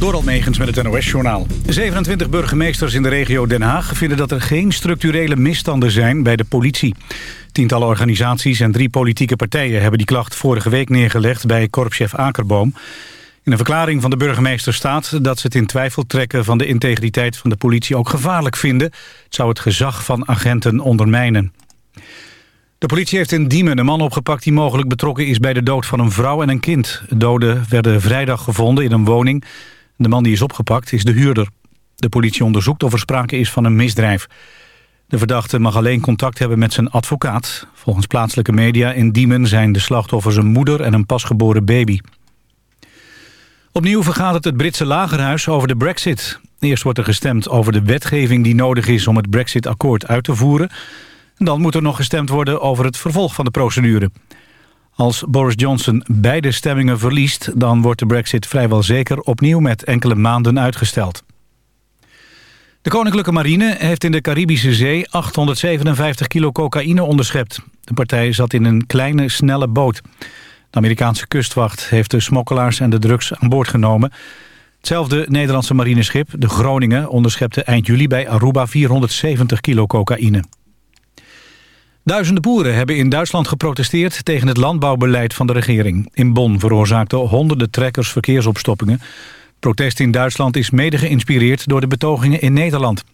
Door Almegens met het NOS-journaal. 27 burgemeesters in de regio Den Haag vinden dat er geen structurele misstanden zijn bij de politie. Tientallen organisaties en drie politieke partijen hebben die klacht vorige week neergelegd bij korpschef Akerboom. In een verklaring van de burgemeester staat dat ze het in twijfel trekken van de integriteit van de politie ook gevaarlijk vinden. Het zou het gezag van agenten ondermijnen. De politie heeft in Diemen een man opgepakt die mogelijk betrokken is bij de dood van een vrouw en een kind. De doden werden vrijdag gevonden in een woning. De man die is opgepakt is de huurder. De politie onderzoekt of er sprake is van een misdrijf. De verdachte mag alleen contact hebben met zijn advocaat. Volgens plaatselijke media in Diemen zijn de slachtoffers een moeder en een pasgeboren baby. Opnieuw vergadert het Britse lagerhuis over de brexit. Eerst wordt er gestemd over de wetgeving die nodig is om het brexit-akkoord uit te voeren. En dan moet er nog gestemd worden over het vervolg van de procedure. Als Boris Johnson beide stemmingen verliest... dan wordt de brexit vrijwel zeker opnieuw met enkele maanden uitgesteld. De Koninklijke Marine heeft in de Caribische Zee 857 kilo cocaïne onderschept. De partij zat in een kleine, snelle boot. De Amerikaanse kustwacht heeft de smokkelaars en de drugs aan boord genomen. Hetzelfde Nederlandse marineschip, de Groningen, onderschepte eind juli bij Aruba 470 kilo cocaïne. Duizenden boeren hebben in Duitsland geprotesteerd tegen het landbouwbeleid van de regering. In Bonn veroorzaakten honderden trekkers verkeersopstoppingen. Protest in Duitsland is mede geïnspireerd door de betogingen in Nederland.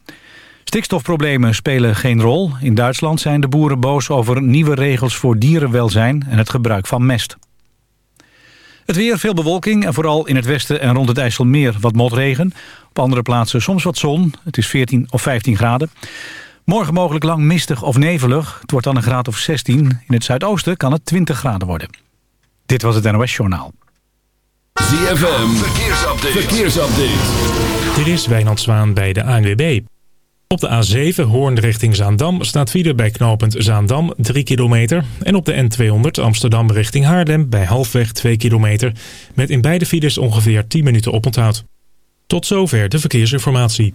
Stikstofproblemen spelen geen rol. In Duitsland zijn de boeren boos over nieuwe regels voor dierenwelzijn en het gebruik van mest. Het weer, veel bewolking en vooral in het westen en rond het IJsselmeer wat motregen. Op andere plaatsen soms wat zon. Het is 14 of 15 graden. Morgen mogelijk lang mistig of nevelig. Het wordt dan een graad of 16. In het zuidoosten kan het 20 graden worden. Dit was het NOS Journaal. ZFM, verkeersupdate. verkeersupdate. Dit is Wijnand Zwaan bij de ANWB. Op de A7 Hoorn richting Zaandam staat file bij knooppunt Zaandam 3 kilometer. En op de N200 Amsterdam richting Haarlem bij halfweg 2 kilometer. Met in beide files ongeveer 10 minuten oponthoud. Tot zover de verkeersinformatie.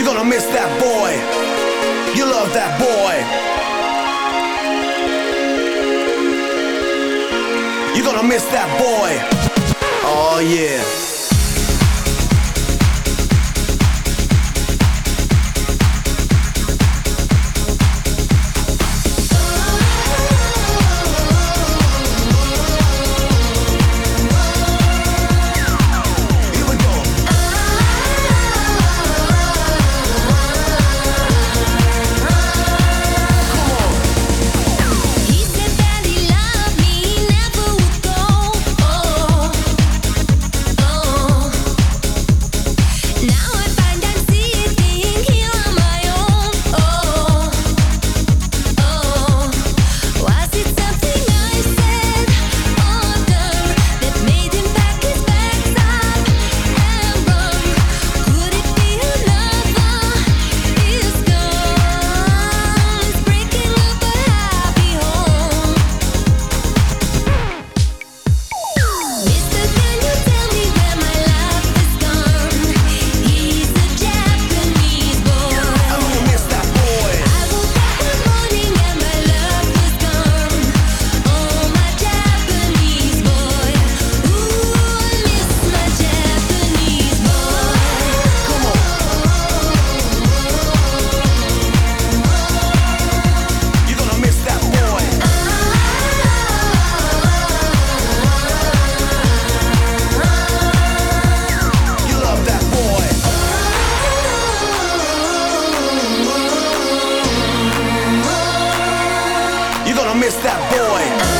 You're gonna miss that boy. You love that boy. You're gonna miss that boy. Oh yeah. It's that boy.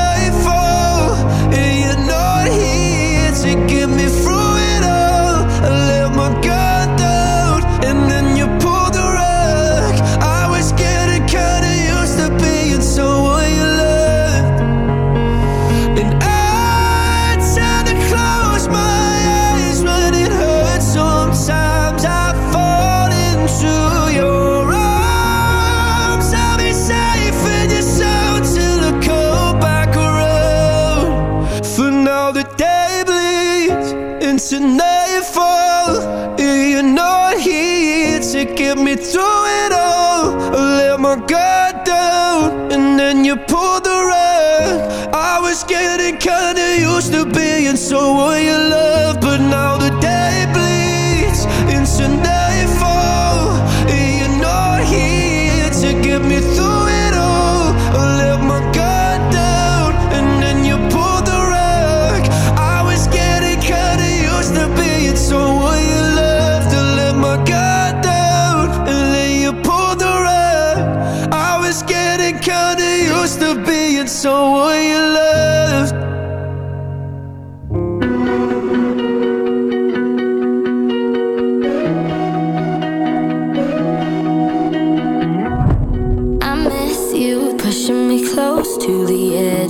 to the end.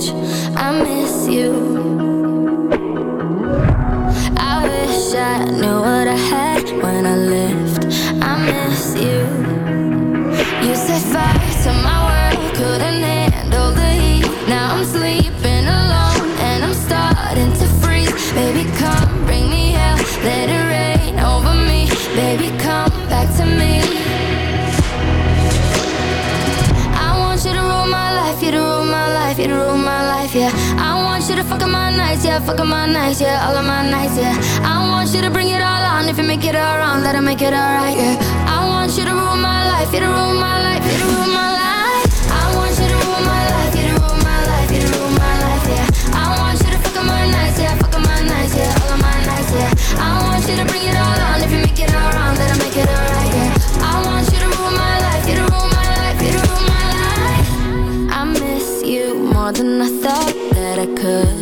fucking my nights, yeah, fucking my nights, yeah, all of my nights, yeah. I want you to bring it all on. If you make it all wrong, that'll make it alright, yeah. I want you to rule my life, you to rule my life, you to rule my life. I want you to bring it all on If you make it all wrong, make it all right, yeah I want you to rule my life, you to rule my life, you to rule my life I miss you more than I thought that I could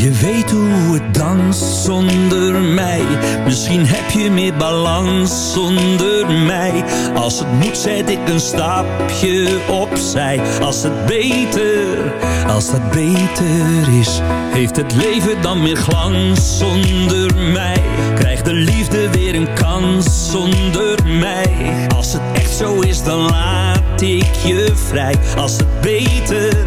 Je weet hoe het danst zonder mij. Misschien heb je meer balans zonder mij. Als het moet zet ik een stapje opzij. Als het beter, als dat beter is. Heeft het leven dan meer glans zonder mij? Krijgt de liefde weer een kans zonder mij? Als het echt zo is dan laat ik je vrij. Als het beter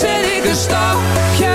zet ik een stapje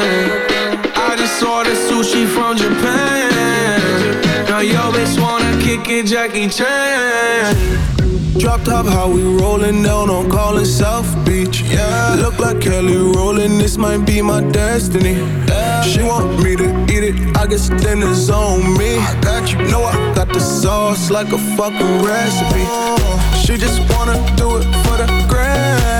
I just ordered sushi from Japan. Now yo bitch wanna kick it, Jackie Chan. Drop top, how we rollin' down on callin' South Beach. Yeah, look like Kelly rollin', this might be my destiny. She want me to eat it, I guess it's on me. I got you, know I got the sauce like a fucking recipe. She just wanna do it for the grand.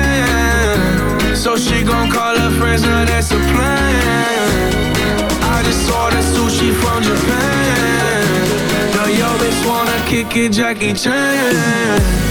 So she gon' call her friends, now that's a plan. I just ordered sushi from Japan. Now yo bitch wanna kick it, Jackie Chan.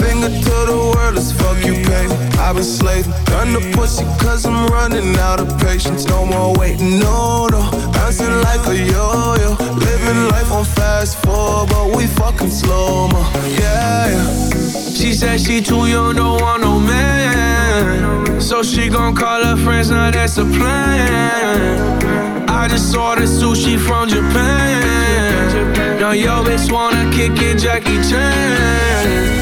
Finger to the world, let's fuck you, baby. I've been slaving, done the pussy cause I'm running out of patience. No more waiting, no, no. Bouncing like a yo-yo. Living life on fast forward, but we fucking slow, mo. Yeah, yeah. She said she too young, don't want no man. So she gon' call her friends, now that's a plan. I just ordered sushi from Japan. Now yo bitch wanna kick it, Jackie Chan.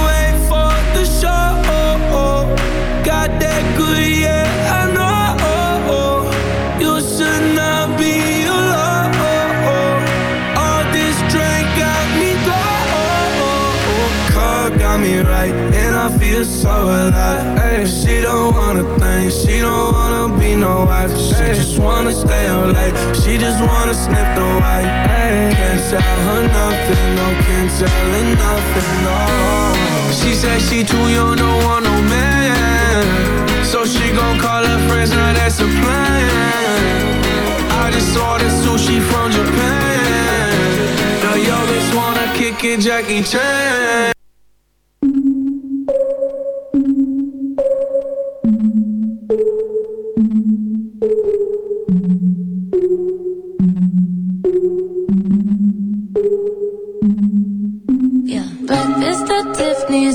and I feel so alive. She don't wanna think, she don't wanna be no wife. She just wanna stay up late, she just wanna sniff the white. Ay, can't tell her nothing, no, can't tell her nothing, no. She said she too young, don't want no man. So she gon' call her friends, now that's a plan. I just ordered sushi from Japan. Now yo bitch wanna kick it, Jackie Chan.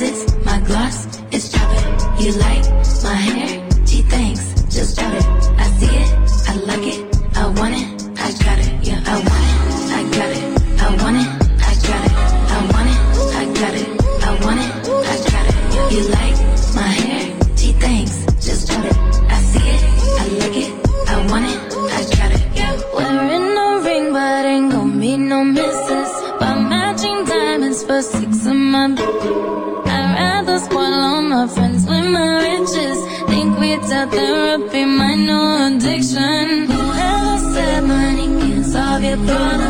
My gloss is chopping. You like my hair? gonna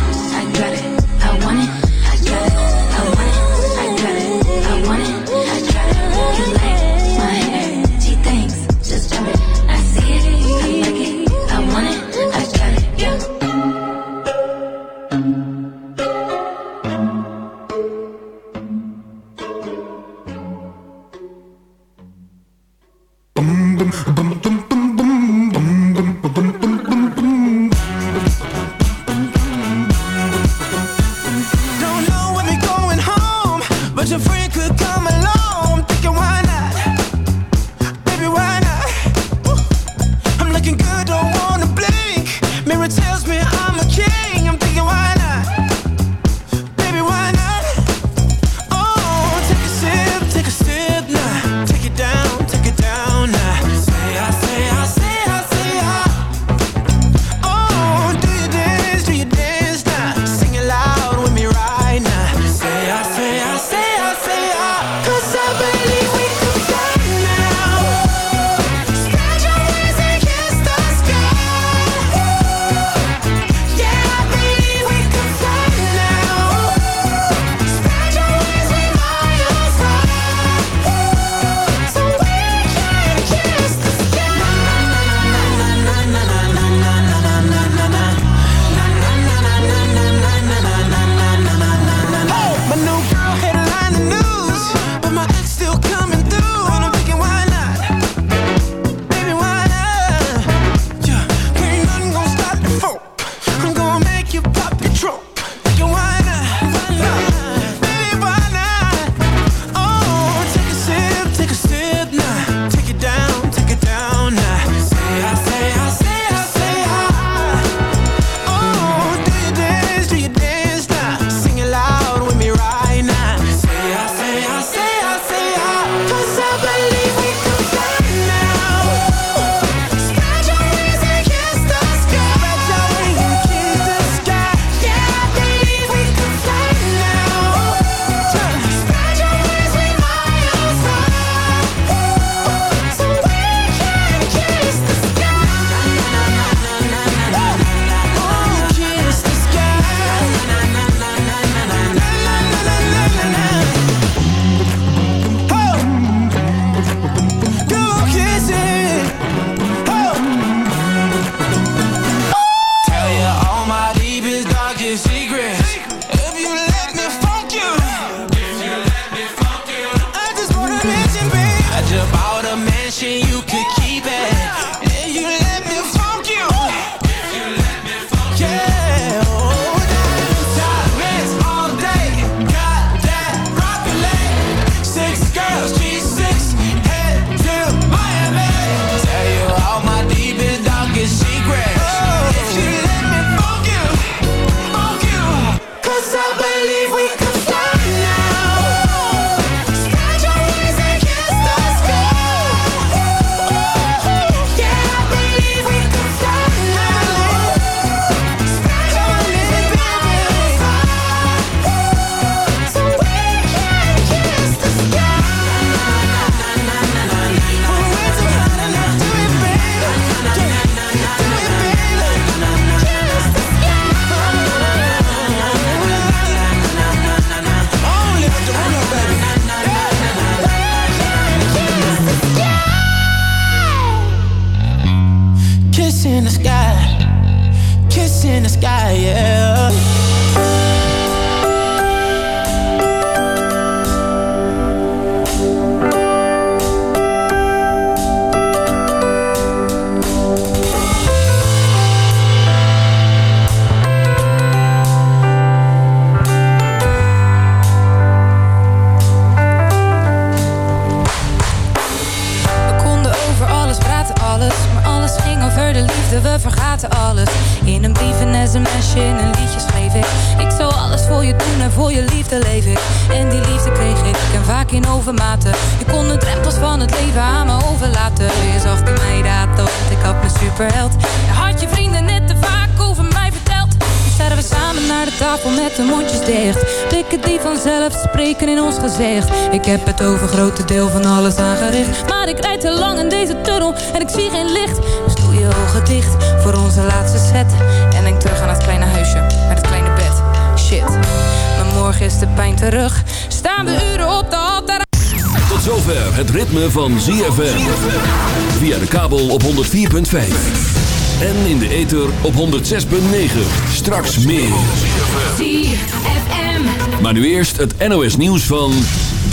Deel van alles aangericht. Maar ik rijd te lang in deze tunnel en ik zie geen licht. Dus doe je ogen dicht voor onze laatste set. En denk terug aan het kleine huisje met het kleine bed. Shit, maar morgen is de pijn terug. Staan we uren op de altaar. Tot zover het ritme van ZFM. Via de kabel op 104.5. En in de ether op 106.9. Straks meer. ZFM. Maar nu eerst het NOS nieuws van...